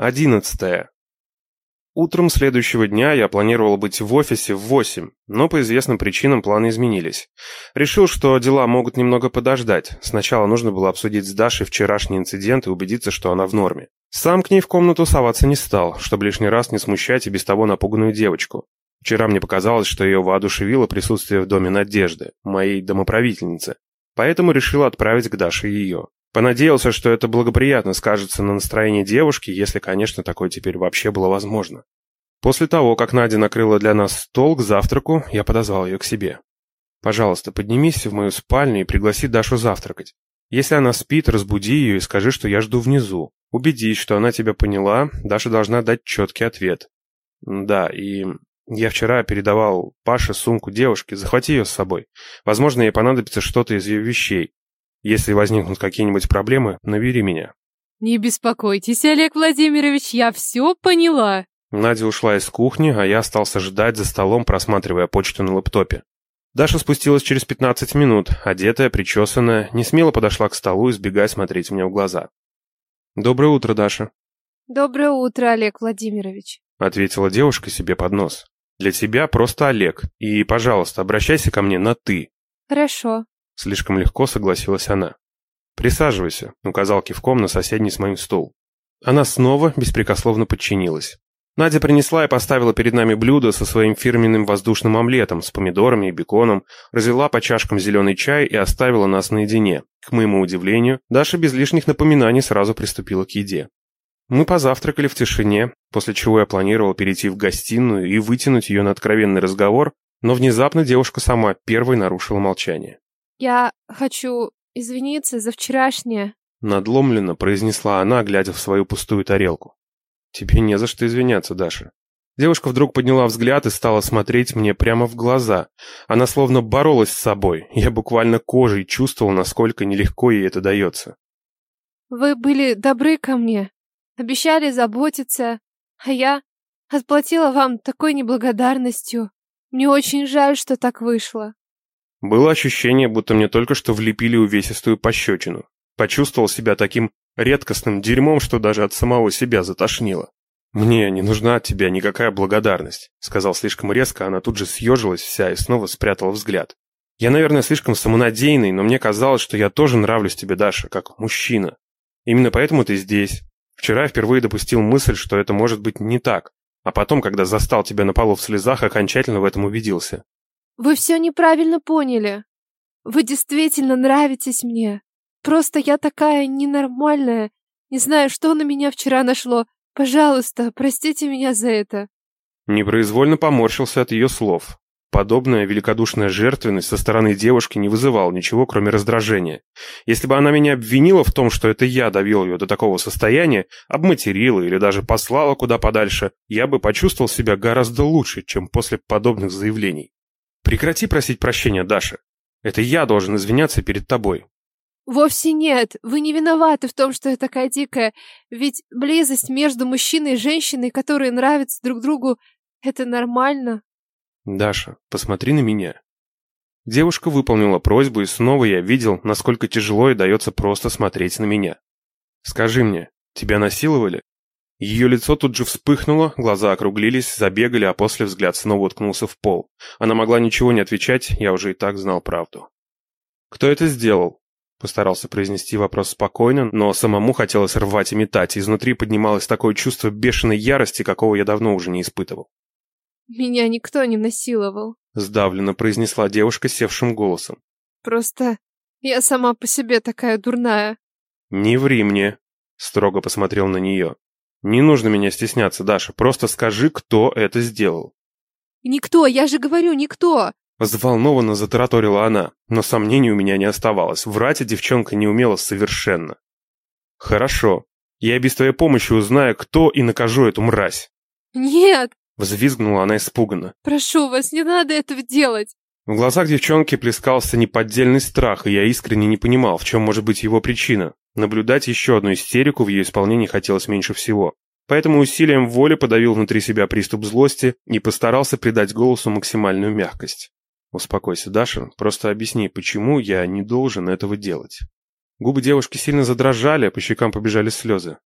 Одиннадцатое. Утром следующего дня я планировал быть в офисе в восемь, но по известным причинам планы изменились. Решил, что дела могут немного подождать. Сначала нужно было обсудить с Дашей вчерашний инцидент и убедиться, что она в норме. Сам к ней в комнату соваться не стал, чтобы лишний раз не смущать и без того напуганную девочку. Вчера мне показалось, что ее воодушевило присутствие в доме Надежды, моей домоправительницы. Поэтому решил отправить к Даше ее. Понадеялся, что это благоприятно скажется на настроении девушки, если, конечно, такое теперь вообще было возможно. После того, как Надя накрыла для нас стол к завтраку, я подозвал ее к себе. «Пожалуйста, поднимись в мою спальню и пригласи Дашу завтракать. Если она спит, разбуди ее и скажи, что я жду внизу. Убедись, что она тебя поняла, Даша должна дать четкий ответ. Да, и я вчера передавал Паше сумку девушки, захвати ее с собой. Возможно, ей понадобится что-то из ее вещей. Если возникнут какие-нибудь проблемы, набери меня». «Не беспокойтесь, Олег Владимирович, я все поняла». Надя ушла из кухни, а я остался ждать за столом, просматривая почту на лэптопе. Даша спустилась через 15 минут, одетая, причесанная, не смело подошла к столу, избегая смотреть мне в глаза. «Доброе утро, Даша». «Доброе утро, Олег Владимирович», — ответила девушка себе под нос. «Для тебя просто Олег, и, пожалуйста, обращайся ко мне на «ты». «Хорошо», Слишком легко согласилась она. «Присаживайся», — указал кивком на соседний с моим стул. Она снова беспрекословно подчинилась. Надя принесла и поставила перед нами блюдо со своим фирменным воздушным омлетом с помидорами и беконом, разлила по чашкам зеленый чай и оставила нас наедине. К моему удивлению, Даша без лишних напоминаний сразу приступила к еде. Мы позавтракали в тишине, после чего я планировал перейти в гостиную и вытянуть ее на откровенный разговор, но внезапно девушка сама первой нарушила молчание. «Я хочу извиниться за вчерашнее», — надломленно произнесла она, глядя в свою пустую тарелку. «Тебе не за что извиняться, Даша». Девушка вдруг подняла взгляд и стала смотреть мне прямо в глаза. Она словно боролась с собой. Я буквально кожей чувствовал, насколько нелегко ей это дается. «Вы были добры ко мне, обещали заботиться, а я отплатила вам такой неблагодарностью. Мне очень жаль, что так вышло». Было ощущение, будто мне только что влепили увесистую пощечину. Почувствовал себя таким редкостным дерьмом, что даже от самого себя затошнило. «Мне не нужна от тебя никакая благодарность», — сказал слишком резко, она тут же съежилась вся и снова спрятала взгляд. «Я, наверное, слишком самонадеянный, но мне казалось, что я тоже нравлюсь тебе, Даша, как мужчина. Именно поэтому ты здесь. Вчера я впервые допустил мысль, что это может быть не так, а потом, когда застал тебя на полу в слезах, окончательно в этом убедился. Вы все неправильно поняли. Вы действительно нравитесь мне. Просто я такая ненормальная. Не знаю, что на меня вчера нашло. Пожалуйста, простите меня за это. Непроизвольно поморщился от ее слов. Подобная великодушная жертвенность со стороны девушки не вызывала ничего, кроме раздражения. Если бы она меня обвинила в том, что это я довел ее до такого состояния, обматерила или даже послала куда подальше, я бы почувствовал себя гораздо лучше, чем после подобных заявлений. Прекрати просить прощения, Даша. Это я должен извиняться перед тобой. Вовсе нет. Вы не виноваты в том, что я такая дикая. Ведь близость между мужчиной и женщиной, которые нравятся друг другу, это нормально. Даша, посмотри на меня. Девушка выполнила просьбу, и снова я видел, насколько тяжело ей дается просто смотреть на меня. Скажи мне, тебя насиловали? Ее лицо тут же вспыхнуло, глаза округлились, забегали, а после взгляд снова уткнулся в пол. Она могла ничего не отвечать, я уже и так знал правду. «Кто это сделал?» Постарался произнести вопрос спокойно, но самому хотелось рвать и метать, изнутри поднималось такое чувство бешеной ярости, какого я давно уже не испытывал. «Меня никто не насиловал», — сдавленно произнесла девушка севшим голосом. «Просто я сама по себе такая дурная». «Не ври мне», — строго посмотрел на нее. Не нужно меня стесняться, Даша. Просто скажи, кто это сделал. Никто, я же говорю, никто. Взволнованно затараторила она, но сомнений у меня не оставалось. Врать девчонка не умела совершенно. Хорошо. Я без твоей помощи узнаю, кто и накажу эту мразь. Нет. Взвизгнула она испуганно. Прошу вас, не надо этого делать. В глазах девчонки плескался неподдельный страх, и я искренне не понимал, в чем может быть его причина. Наблюдать еще одну истерику в ее исполнении хотелось меньше всего. Поэтому усилием воли подавил внутри себя приступ злости и постарался придать голосу максимальную мягкость. «Успокойся, Даша, просто объясни, почему я не должен этого делать». Губы девушки сильно задрожали, а по щекам побежали слезы.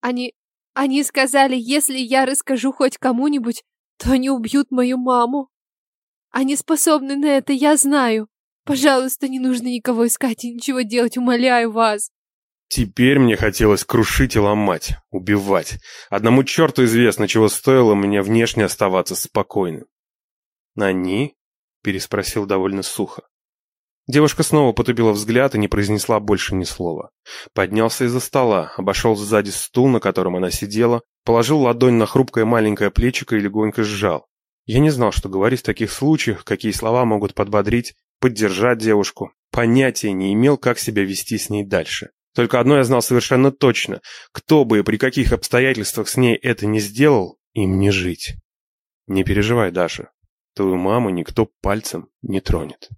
«Они... Они сказали, если я расскажу хоть кому-нибудь, то они убьют мою маму. Они способны на это, я знаю. Пожалуйста, не нужно никого искать и ничего делать, умоляю вас. Теперь мне хотелось крушить и ломать, убивать. Одному черту известно, чего стоило мне внешне оставаться спокойным. «Они?» — переспросил довольно сухо. Девушка снова потупила взгляд и не произнесла больше ни слова. Поднялся из-за стола, обошел сзади стул, на котором она сидела, положил ладонь на хрупкое маленькое плечико и легонько сжал. Я не знал, что говорить в таких случаях, какие слова могут подбодрить, поддержать девушку. Понятия не имел, как себя вести с ней дальше. Только одно я знал совершенно точно. Кто бы и при каких обстоятельствах с ней это не сделал, им не жить. Не переживай, Даша. Твою маму никто пальцем не тронет.